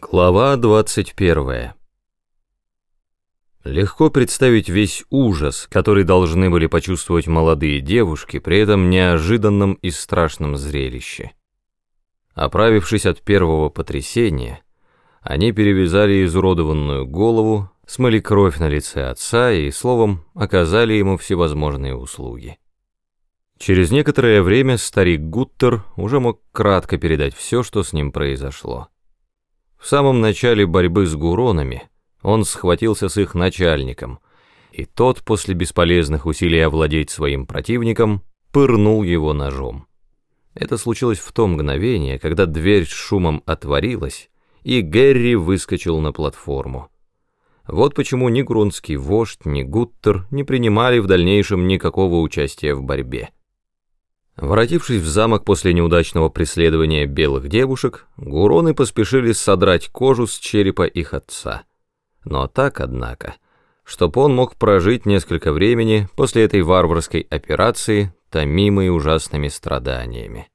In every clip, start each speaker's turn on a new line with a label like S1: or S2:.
S1: Глава 21. Легко представить весь ужас, который должны были почувствовать молодые девушки при этом неожиданном и страшном зрелище. Оправившись от первого потрясения, они перевязали изуродованную голову, смыли кровь на лице отца и, словом, оказали ему всевозможные услуги. Через некоторое время старик Гуттер уже мог кратко передать все, что с ним произошло. В самом начале борьбы с гуронами он схватился с их начальником, и тот, после бесполезных усилий овладеть своим противником, пырнул его ножом. Это случилось в то мгновение, когда дверь с шумом отворилась, и Гэри выскочил на платформу. Вот почему ни грунский вождь, ни Гуттер не принимали в дальнейшем никакого участия в борьбе. Воротившись в замок после неудачного преследования белых девушек, гуроны поспешили содрать кожу с черепа их отца. Но так, однако, чтоб он мог прожить несколько времени после этой варварской операции, томимой ужасными страданиями.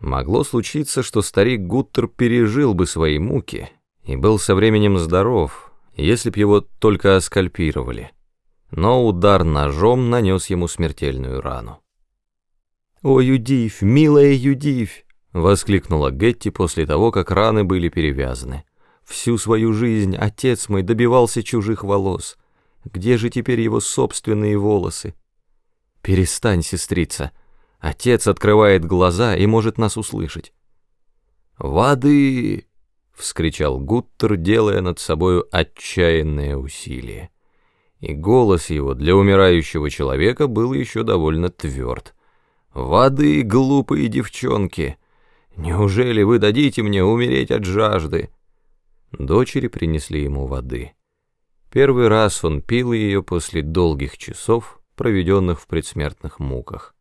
S1: Могло случиться, что старик Гуттер пережил бы свои муки и был со временем здоров, если б его только оскальпировали. Но удар ножом нанес ему смертельную рану.
S2: «О, Юдив, милая Юдив!» — воскликнула Гетти после того, как раны были перевязаны. «Всю свою жизнь отец мой добивался чужих волос. Где же теперь его собственные волосы?» «Перестань, сестрица. Отец открывает глаза и может нас услышать».
S1: «Воды!» — вскричал Гуттер, делая над собою отчаянное усилие. И голос его для умирающего человека был еще довольно тверд. «Воды, глупые девчонки! Неужели вы дадите мне умереть от жажды?» Дочери принесли ему воды. Первый раз он пил ее после долгих часов, проведенных в предсмертных муках.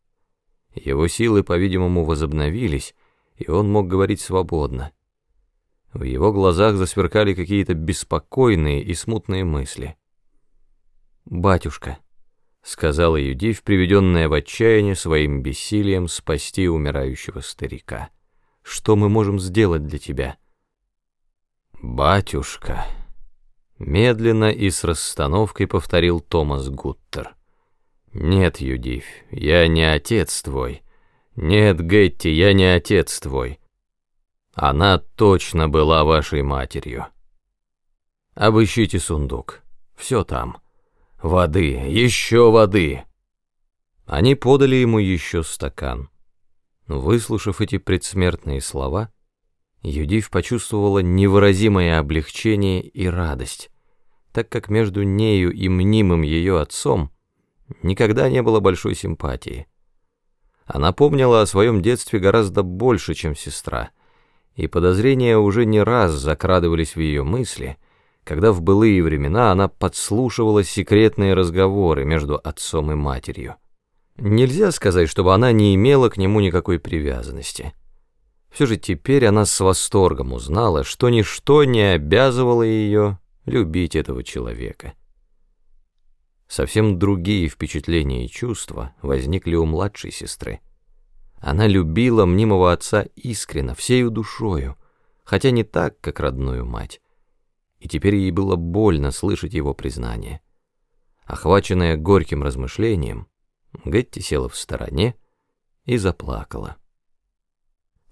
S1: Его силы, по-видимому, возобновились, и он мог говорить свободно. В его глазах засверкали какие-то беспокойные и смутные мысли.
S2: «Батюшка», —
S1: сказала Юдив, приведенная в отчаяние своим бессилием спасти умирающего старика.
S2: «Что мы можем сделать для тебя?»
S1: «Батюшка», — медленно и с расстановкой повторил Томас Гуттер. «Нет, Юдив, я не отец твой. Нет, Гетти, я не отец твой. Она точно была вашей матерью. Обыщите сундук, все там». Воды, еще воды!» Они подали ему еще стакан. Выслушав эти предсмертные слова, Юдив почувствовала невыразимое облегчение и радость, так как между нею и мнимым ее отцом никогда не было большой симпатии. Она помнила о своем детстве гораздо больше, чем сестра, и подозрения уже не раз закрадывались в ее мысли — когда в былые времена она подслушивала секретные разговоры между отцом и матерью. Нельзя сказать, чтобы она не имела к нему никакой привязанности. Все же теперь она с восторгом узнала, что ничто не обязывало ее любить этого человека. Совсем другие впечатления и чувства возникли у младшей сестры. Она любила мнимого отца искренно, всею душою, хотя не так, как родную мать и теперь ей было больно слышать его признание. Охваченная горьким размышлением, Гетти села в стороне и заплакала.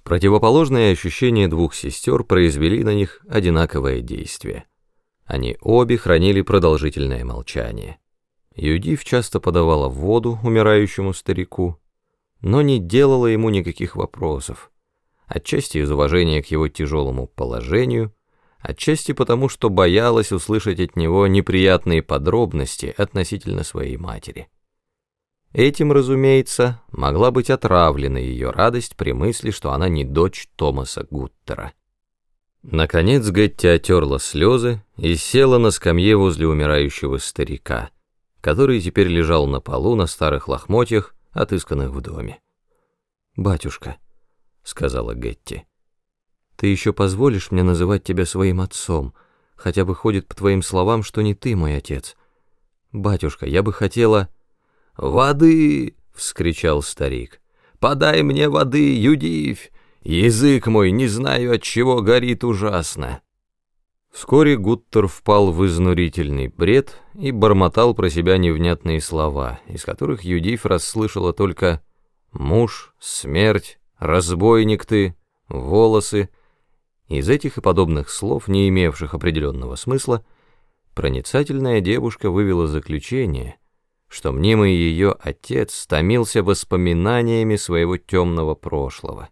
S1: Противоположные ощущения двух сестер произвели на них одинаковое действие. Они обе хранили продолжительное молчание. Юдив часто подавала воду умирающему старику, но не делала ему никаких вопросов, отчасти из уважения к его тяжелому положению, отчасти потому, что боялась услышать от него неприятные подробности относительно своей матери. Этим, разумеется, могла быть отравлена ее радость при мысли, что она не дочь Томаса Гуттера. Наконец Гетти отерла слезы и села на скамье возле умирающего старика, который теперь лежал на полу на старых лохмотьях, отысканных в доме.
S2: «Батюшка», — сказала Гетти, — ты еще позволишь мне называть тебя своим отцом, хотя бы ходит по твоим словам, что не ты мой отец. Батюшка, я бы хотела...»
S1: «Воды!» — вскричал старик. «Подай мне воды, Юдивь! Язык мой, не знаю, от чего горит ужасно».
S2: Вскоре Гуттер впал в изнурительный бред и бормотал про себя невнятные слова, из которых Юдиф расслышала только «муж», «смерть», «разбойник ты», «волосы». Из этих и подобных слов, не имевших определенного смысла, проницательная девушка вывела заключение, что мнимый ее отец томился воспоминаниями своего темного прошлого.